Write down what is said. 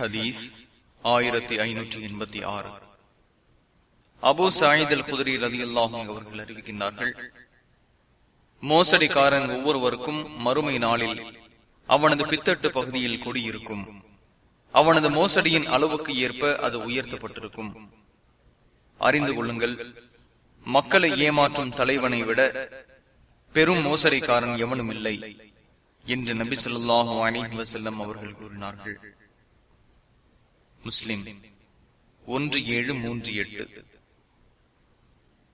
ஹதீஸ் ஆயிரத்தி ஐநூற்றி எண்பத்தி ஆறு. அபு சாயித் அல் குதிரி ரதி அல்லாஹும் அவர்கள் அறிவிக்கின்றார்கள் மோசடிக்காரன் ஒவ்வொருவருக்கும் மறுமை நாளில் அவனது பித்தட்டு பகுதியில் குடியிருக்கும் அவனது மோசடியின் அளவுக்கு ஏற்ப அது உயர்த்தப்பட்டிருக்கும். அறிந்து கொள்ளுங்கள் மக்களை ஏமாற்றும் தலைவனை விட பெரும் மோசடிக்காரன் எவனும் இல்லை என்று நபி சொல்லாஹு அலிஹி வசல்லம் அவர்கள் கூறினார்கள். முஸ்லிம். ஒன்று ஏழு மூன்று எட்டு.